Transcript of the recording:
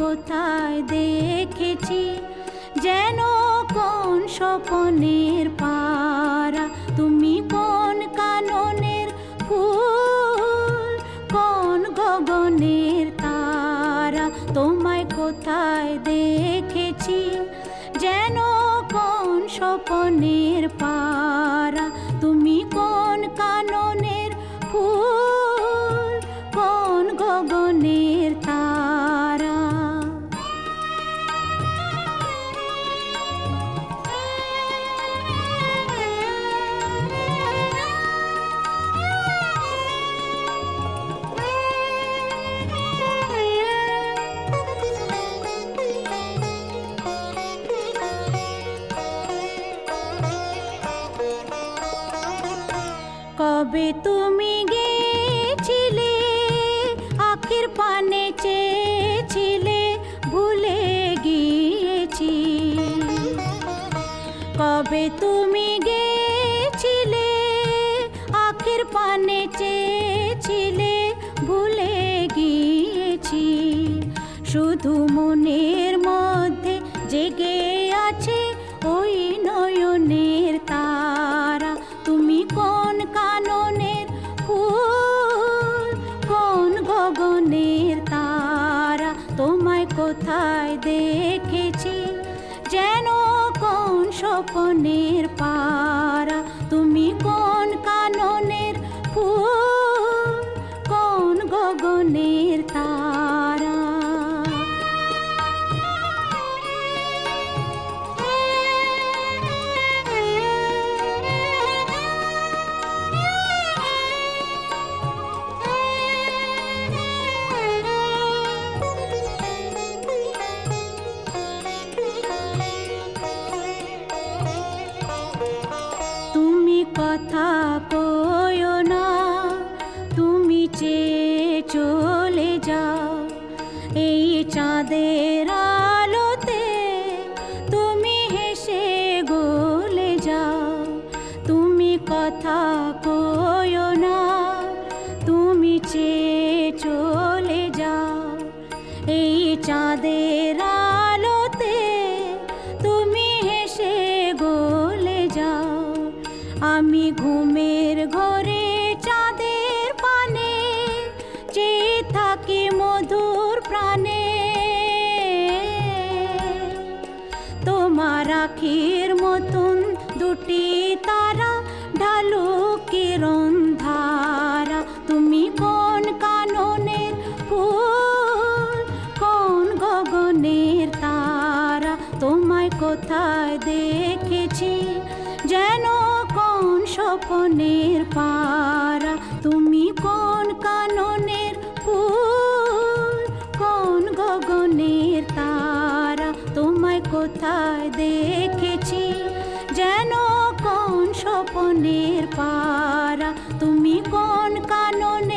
কোথায় দেখেছি? যেন কোন স্বপনের পারা তুমি কোন কাননের ফুল? কোন গগনের তারা? তোমায় কোথায় দেখেছি? যেন কোন স্বপনের পারা কবে তুমি গেছিলে? আখির পানে চেয়েছিলে, ভুলে গিয়েছি। কবে তুমি গেছিলে? আখির পানে চেয়েছিলে, ভুলে গিয়েছি। শুধু মনের মধ্যে জেগে আছে ওই নয়নের কোথায় দেখেছি? যেন কোন স্বপনের পারা। তুমি কোন কথা কয়ো না, তুমি চেয়ে চলে যাও। এই চাঁদের আলোতে তুমি হেসে গলে যাও। তুমি কথা কয়ো না, তুমি চেয়ে চলে যাও। এই চাঁদের তোমার আখির মতন দুটি তারা ঢালু কিরণ ধারা তুমি কোন কাননের ফুল, কোন গগনের তারা? তোমায় কোথায় দেখেছি, যেন কোন স্বপনের পারা। তুমি কোন কোথায় দেখেছি যেন কোন স্বপনের পারা? তুমি কোন কাননের